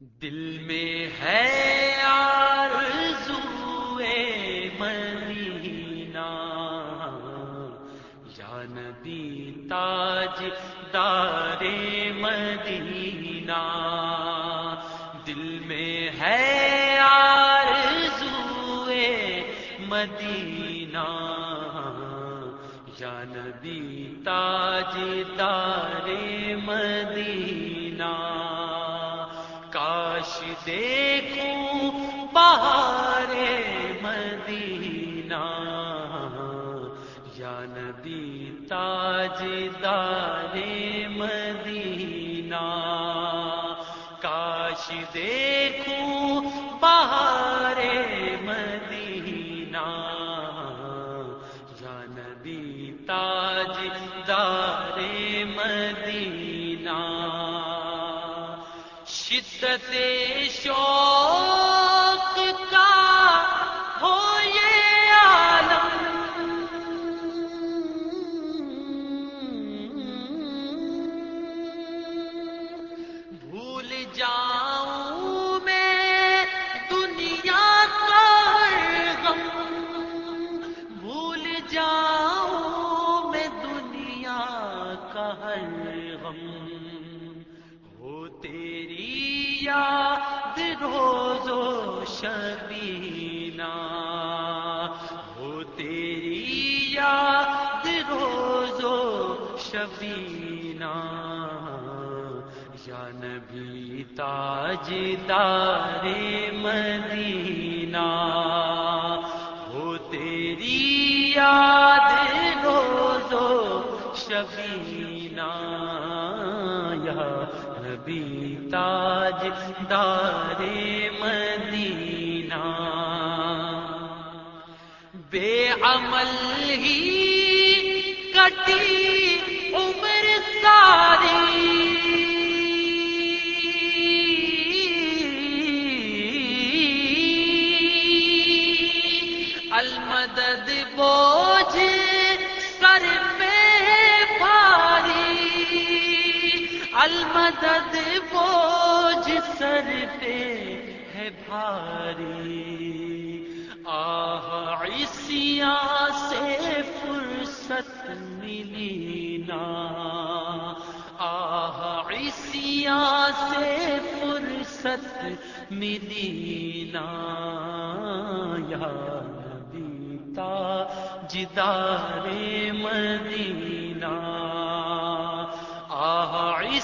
دل میں ہے آرزوئے مدینہ، یا نبی تاج دار مدینہ۔ دل میں ہے آرزوئے مدینہ، یا نبی تاج دار مدینہ۔ دیکھوں بہار مدینہ۔ یا نبی تاج دار مدینہ۔ کاش دیکھوں بہار مدینہ۔ یا نبی تاج دار مدینہ۔ شدت شوق کا ہو یاد روزو شبینہ۔ ہو تیری یاد روزو شبینہ۔ یا نبی تاج دار مدینہ۔ ہو تیری یاد روزو شبینہ۔ یا نبی تاج دار مدینہ۔ بے عمل ہی کٹی عمر ساری۔ المدد بوجھ المدد بوجھ سر پہ ہے بھاری۔ آہ، عیسیاں سے فرصت ملی نا۔ آہ، عیسیاں سے فرصت ملی نا۔ یا نبی تاجدار مدینہ۔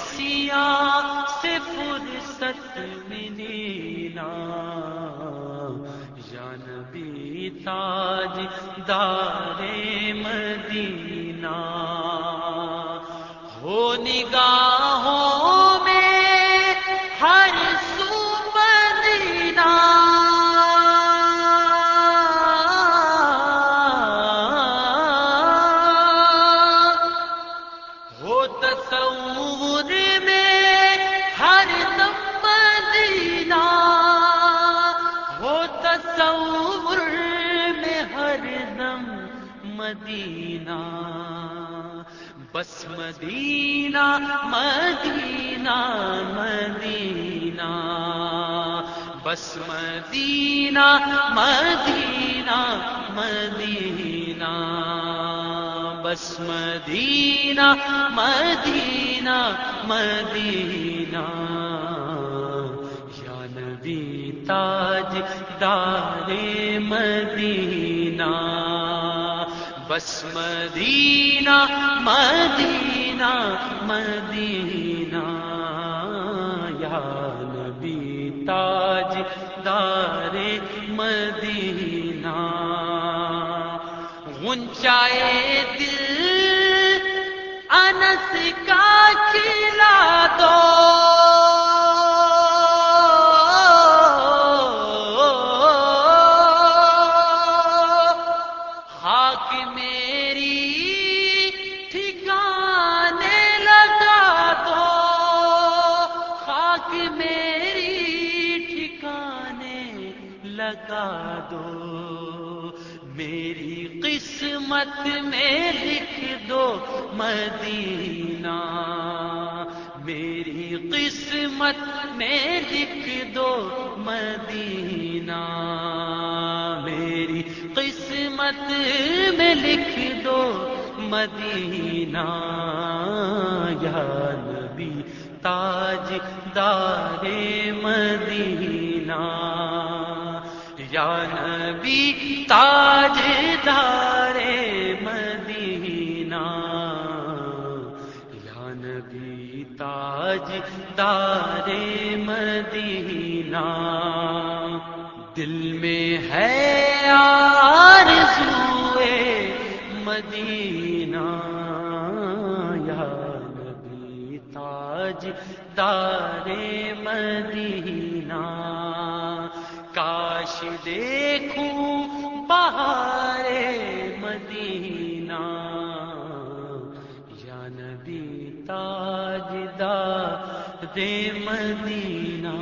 عیسیاں سے فرصت ملی نا جانبی تاج دار مدینہ ہو نگاہ تصور میں ہر دم مدینہ ہو تصور میں ہر دم مدینہ، بس مدینہ مدینہ مدینہ، بس مدینہ مدینہ بس مدینہ مدینہ مدینہ۔ یا نبی تاج دار مدینہ۔ بس مدینہ مدینہ مدینہ۔ یا نبی تاج دار مدینہ۔ اونچائے خاک میری ٹھکانے لگا دو خاک میری ٹھکانے لگا دو۔ میری قسمت میں لکھ دو مدینہ۔ میری قسمت میں لکھ دو مدینہ۔ میری قسمت میں لکھ دو مدینہ۔ یا نبی، تاج دار مدینہ۔ یا نبی، تاج دار تاج دار مدینہ۔ دل میں ہے آرزوے مدینہ۔ یا نبی تاج دار مدینہ۔ کاش دیکھوں بہار مدینہ۔ ساجدہ دے مدینہ